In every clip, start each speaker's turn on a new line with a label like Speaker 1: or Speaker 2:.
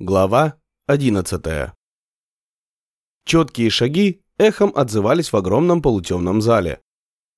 Speaker 1: Глава 11 Четкие шаги эхом отзывались в огромном полутемном зале.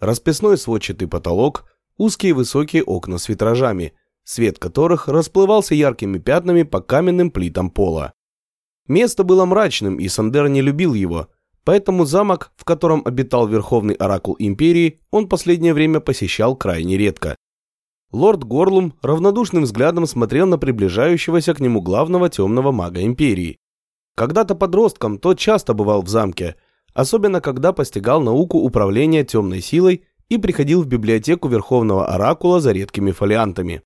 Speaker 1: Расписной сводчатый потолок, узкие высокие окна с витражами, свет которых расплывался яркими пятнами по каменным плитам пола. Место было мрачным, и Сандер не любил его, поэтому замок, в котором обитал Верховный Оракул Империи, он последнее время посещал крайне редко. Лорд Горлум равнодушным взглядом смотрел на приближающегося к нему главного темного мага Империи. Когда-то подростком тот часто бывал в замке, особенно когда постигал науку управления темной силой и приходил в библиотеку Верховного Оракула за редкими фолиантами.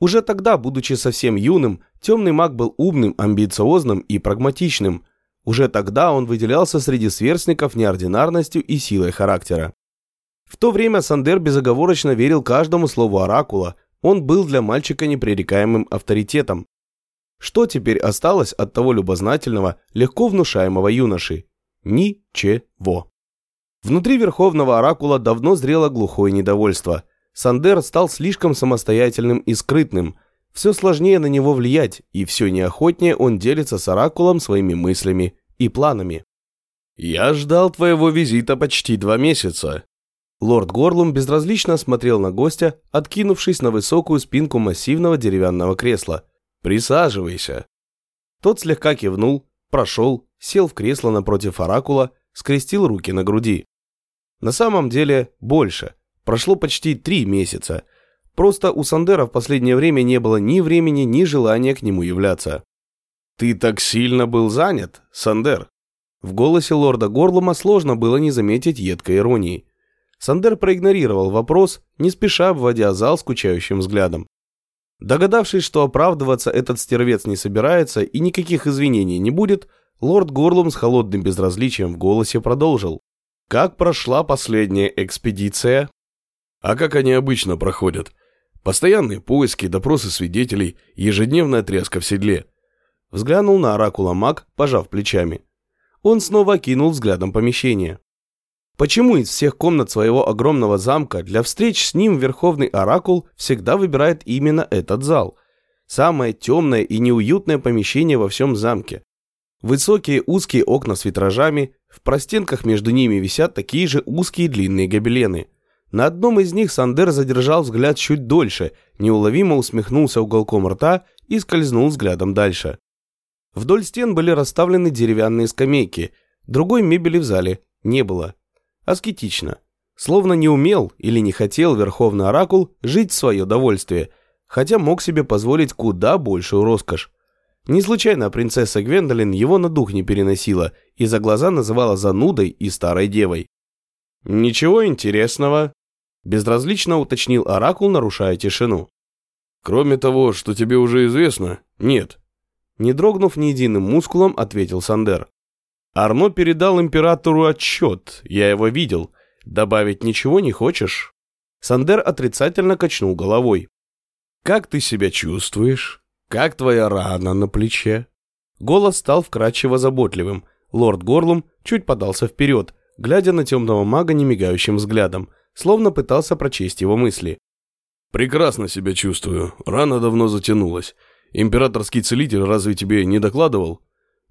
Speaker 1: Уже тогда, будучи совсем юным, темный маг был умным, амбициозным и прагматичным. Уже тогда он выделялся среди сверстников неординарностью и силой характера. В то время Сандер безоговорочно верил каждому слову Оракула, он был для мальчика непререкаемым авторитетом. Что теперь осталось от того любознательного, легко внушаемого юноши? Ничего. Внутри Верховного Оракула давно зрело глухое недовольство. Сандер стал слишком самостоятельным и скрытным. Все сложнее на него влиять, и все неохотнее он делится с Оракулом своими мыслями и планами.
Speaker 2: «Я ждал твоего визита почти два месяца»,
Speaker 1: Лорд Горлум безразлично смотрел на гостя, откинувшись на высокую спинку массивного деревянного кресла. «Присаживайся». Тот слегка кивнул, прошел, сел в кресло напротив оракула, скрестил руки на груди. На самом деле больше. Прошло почти три месяца. Просто у Сандера в последнее время не было ни времени, ни желания к нему являться.
Speaker 2: «Ты так сильно был занят, Сандер?»
Speaker 1: В голосе лорда Горлума сложно было не заметить едкой иронии. Сандер проигнорировал вопрос, не спеша обводя зал скучающим взглядом. Догадавшись, что оправдываться этот стервец не собирается и никаких извинений не будет, лорд Горлум с холодным безразличием в голосе продолжил. «Как прошла последняя экспедиция?»
Speaker 2: «А как они обычно проходят? Постоянные поиски, допросы свидетелей, ежедневная тряска в седле».
Speaker 1: Взглянул на оракула маг, пожав плечами. Он снова кинул взглядом помещение. Почему из всех комнат своего огромного замка для встреч с ним Верховный Оракул всегда выбирает именно этот зал? Самое темное и неуютное помещение во всем замке. Высокие узкие окна с витражами, в простенках между ними висят такие же узкие длинные гобелены. На одном из них Сандер задержал взгляд чуть дольше, неуловимо усмехнулся уголком рта и скользнул взглядом дальше. Вдоль стен были расставлены деревянные скамейки, другой мебели в зале не было аскетично. Словно не умел или не хотел Верховный Оракул жить в свое довольствие, хотя мог себе позволить куда большую роскошь. Не случайно принцесса Гвендолин его на дух не переносила и за глаза называла занудой и старой девой. «Ничего интересного», – безразлично уточнил Оракул, нарушая тишину.
Speaker 2: «Кроме того, что тебе уже известно, нет».
Speaker 1: Не дрогнув ни единым мускулом, ответил Сандер. Арно передал императору отчет, я его видел. Добавить ничего не хочешь?» Сандер отрицательно качнул головой. «Как ты себя чувствуешь? Как твоя рана на плече?» Голос стал вкрадчиво заботливым. Лорд Горлум чуть подался вперед, глядя на темного мага немигающим взглядом, словно пытался прочесть его мысли.
Speaker 2: «Прекрасно себя чувствую. Рана давно затянулась. Императорский целитель разве тебе не докладывал?»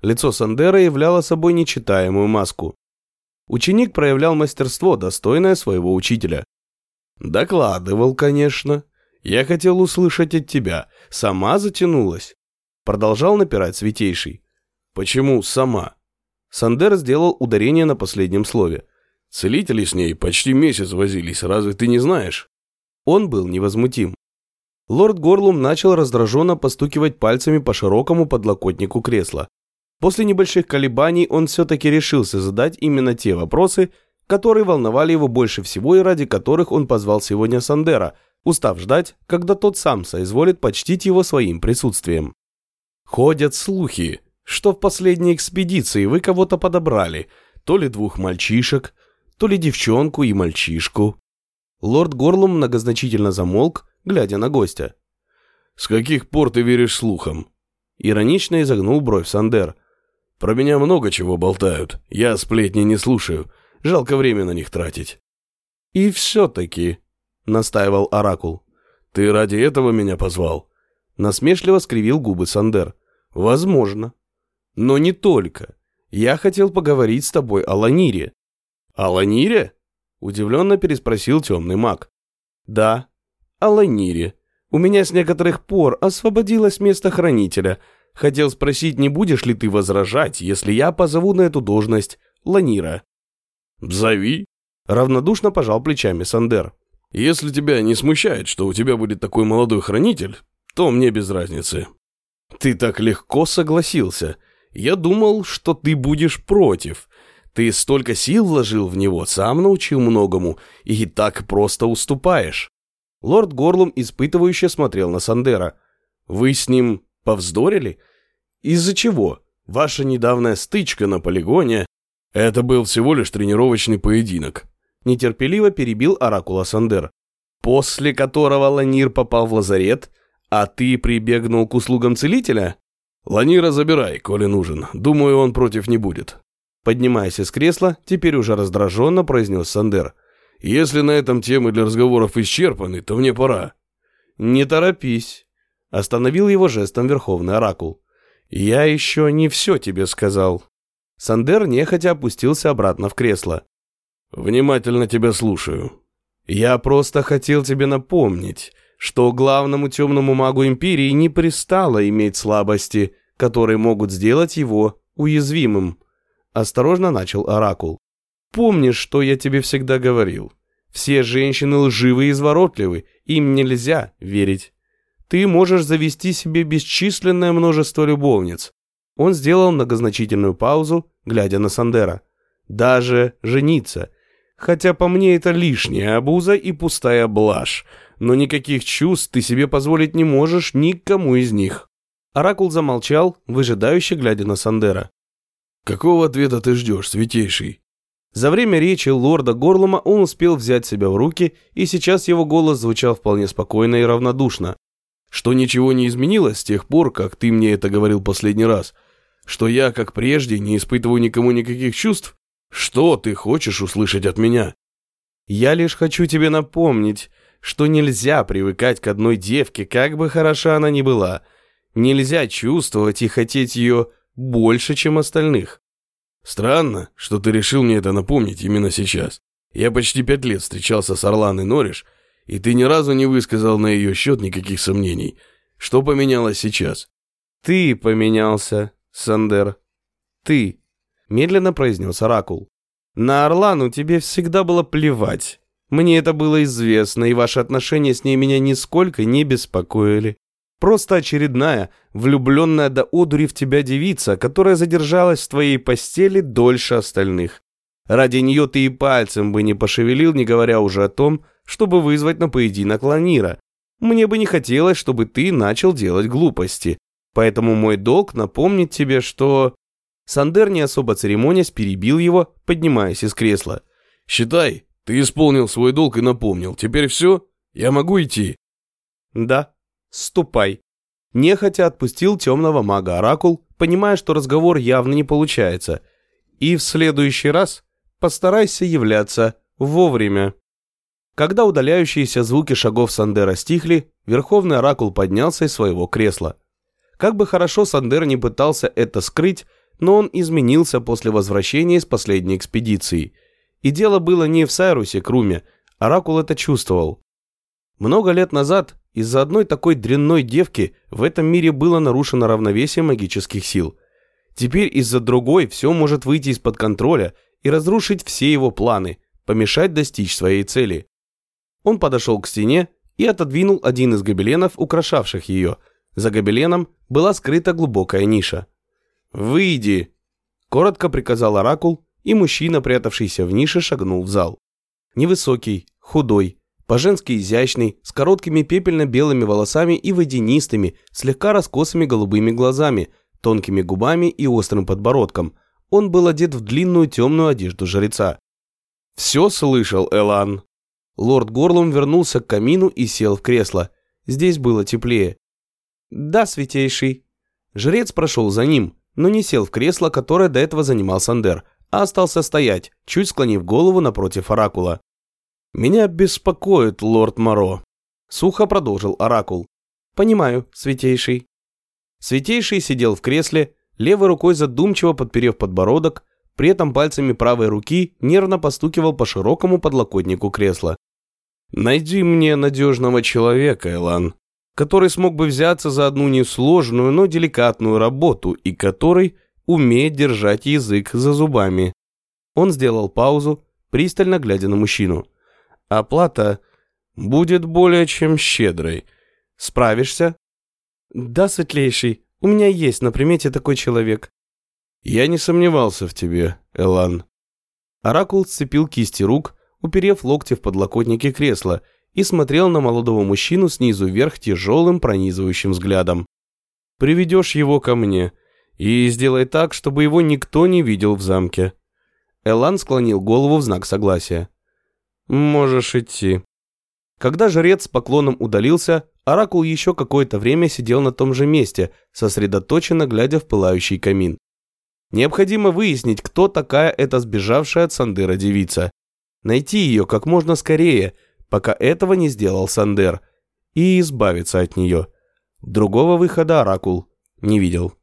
Speaker 1: Лицо Сандера являло собой нечитаемую маску. Ученик проявлял мастерство, достойное своего учителя. «Докладывал, конечно. Я хотел услышать от тебя. Сама затянулась?» Продолжал напирать Святейший. «Почему сама?» Сандер сделал ударение на последнем слове.
Speaker 2: «Целители с ней почти месяц возились, разве ты не знаешь?»
Speaker 1: Он был невозмутим. Лорд Горлум начал раздраженно постукивать пальцами по широкому подлокотнику кресла. После небольших колебаний он все-таки решился задать именно те вопросы, которые волновали его больше всего и ради которых он позвал сегодня Сандера, устав ждать, когда тот сам соизволит почтить его своим присутствием. Ходят слухи, что в последней экспедиции вы кого-то подобрали, то ли двух мальчишек, то ли девчонку и мальчишку. Лорд Горлум многозначительно замолк, глядя на гостя.
Speaker 2: «С каких пор ты веришь слухам?»
Speaker 1: Иронично изогнул бровь Сандер –
Speaker 2: про меня много чего болтают. Я сплетни не слушаю. Жалко время на них тратить».
Speaker 1: «И все-таки», — настаивал Оракул.
Speaker 2: «Ты ради этого меня позвал?»
Speaker 1: Насмешливо скривил губы Сандер. Возможно. Но не только. Я хотел поговорить с тобой о Ланире. О Ланире? Удивленно переспросил темный маг. Да, о Ланире. У меня с некоторых пор освободилось место хранителя. Хотел спросить, не будешь ли ты возражать, если я позову на эту должность Ланира?
Speaker 2: Зови.
Speaker 1: Равнодушно пожал плечами Сандер.
Speaker 2: Если тебя не смущает, что у тебя будет такой молодой хранитель, то мне без разницы.
Speaker 1: Ты так легко согласился. Я думал, что ты будешь против. Ты столько сил вложил в него, сам научил многому, и так просто уступаешь. Лорд Горлум испытывающе смотрел на Сандера. Вы с ним повздорили? Из-за чего? Ваша недавняя стычка на полигоне...
Speaker 2: Это был всего лишь тренировочный поединок.
Speaker 1: Нетерпеливо перебил Оракула Сандер. После которого Ланир попал в лазарет, а ты прибегнул к услугам целителя?
Speaker 2: Ланира забирай, коли нужен. Думаю, он против не будет.
Speaker 1: Поднимаясь из кресла, теперь уже раздраженно произнес Сандер.
Speaker 2: Если на этом темы для разговоров исчерпаны, то мне пора.
Speaker 1: Не торопись. Остановил его жестом Верховный Оракул. Я еще не все тебе сказал. Сандер нехотя опустился обратно в кресло.
Speaker 2: Внимательно тебя слушаю.
Speaker 1: Я просто хотел тебе напомнить, что главному темному магу Империи не пристало иметь слабости, которые могут сделать его уязвимым. Осторожно начал Оракул. Помнишь, что я тебе всегда говорил? Все женщины лживы и изворотливы, им нельзя верить. Ты можешь завести себе бесчисленное множество любовниц. Он сделал многозначительную паузу, глядя на Сандера. Даже жениться. Хотя по мне это лишняя обуза и пустая блажь, но никаких чувств ты себе позволить не можешь никому из них. Оракул замолчал, выжидающе глядя на Сандера.
Speaker 2: «Какого ответа ты ждешь, святейший?»
Speaker 1: За время речи лорда Горлома он успел взять себя в руки, и сейчас его голос звучал вполне спокойно и равнодушно.
Speaker 2: «Что ничего не изменилось с тех пор, как ты мне это говорил последний раз? Что я, как прежде, не испытываю никому никаких чувств? Что ты хочешь услышать от меня?»
Speaker 1: «Я лишь хочу тебе напомнить, что нельзя привыкать к одной девке, как бы хороша она ни была. Нельзя чувствовать и хотеть ее больше, чем остальных.
Speaker 2: Странно, что ты решил мне это напомнить именно сейчас. Я почти пять лет встречался с Орланой Нориш, и ты ни разу не высказал на ее счет никаких сомнений. Что поменялось сейчас?
Speaker 1: Ты поменялся, Сандер. Ты, медленно произнес Оракул. На Орлану тебе всегда было плевать. Мне это было известно, и ваши отношения с ней меня нисколько не беспокоили. Просто очередная, влюбленная до одури в тебя девица, которая задержалась в твоей постели дольше остальных. Ради нее ты и пальцем бы не пошевелил, не говоря уже о том, чтобы вызвать на поединок Ланира. Мне бы не хотелось, чтобы ты начал делать глупости. Поэтому мой долг напомнить тебе, что...» Сандер, не особо церемонясь, перебил его, поднимаясь из кресла.
Speaker 2: «Считай, ты исполнил свой долг и напомнил. Теперь все? Я могу идти?»
Speaker 1: «Да», «Ступай». Нехотя отпустил темного мага Оракул, понимая, что разговор явно не получается. И в следующий раз постарайся являться вовремя. Когда удаляющиеся звуки шагов Сандера стихли, Верховный Оракул поднялся из своего кресла. Как бы хорошо Сандер не пытался это скрыть, но он изменился после возвращения из последней экспедиции. И дело было не в Сайрусе Круме, Оракул это чувствовал. Много лет назад из-за одной такой дрянной девки в этом мире было нарушено равновесие магических сил. Теперь из-за другой все может выйти из-под контроля и разрушить все его планы, помешать достичь своей цели. Он подошел к стене и отодвинул один из гобеленов, украшавших ее. За гобеленом была скрыта глубокая ниша. «Выйди!» – коротко приказал Оракул, и мужчина, прятавшийся в нише, шагнул в зал. Невысокий, худой, по-женски изящный, с короткими пепельно-белыми волосами и водянистыми, слегка раскосыми голубыми глазами, тонкими губами и острым подбородком. Он был одет в длинную темную одежду жреца. «Все слышал, Элан?» Лорд Горлом вернулся к камину и сел в кресло. Здесь было теплее. «Да, святейший». Жрец прошел за ним, но не сел в кресло, которое до этого занимал Сандер, а остался стоять, чуть склонив голову напротив оракула. «Меня беспокоит лорд Моро», — сухо продолжил Оракул. «Понимаю, святейший». Святейший сидел в кресле, левой рукой задумчиво подперев подбородок, при этом пальцами правой руки нервно постукивал по широкому подлокотнику кресла. «Найди мне надежного человека, Элан, который смог бы взяться за одну несложную, но деликатную работу и который умеет держать язык за зубами». Он сделал паузу, пристально глядя на мужчину. «Оплата будет более чем щедрой. Справишься?» «Да, светлейший, у меня есть на примете такой человек». «Я не сомневался в тебе, Элан». Оракул сцепил кисти рук, уперев локти в подлокотники кресла, и смотрел на молодого мужчину снизу вверх тяжелым пронизывающим взглядом. «Приведешь его ко мне, и сделай так, чтобы его никто не видел в замке». Элан склонил голову в знак согласия. «Можешь идти». Когда жрец с поклоном удалился, Оракул еще какое-то время сидел на том же месте, сосредоточенно глядя в пылающий камин. Необходимо выяснить, кто такая эта сбежавшая от Сандера девица. Найти ее как можно скорее, пока этого не сделал Сандер, и избавиться от нее. Другого выхода Оракул не видел.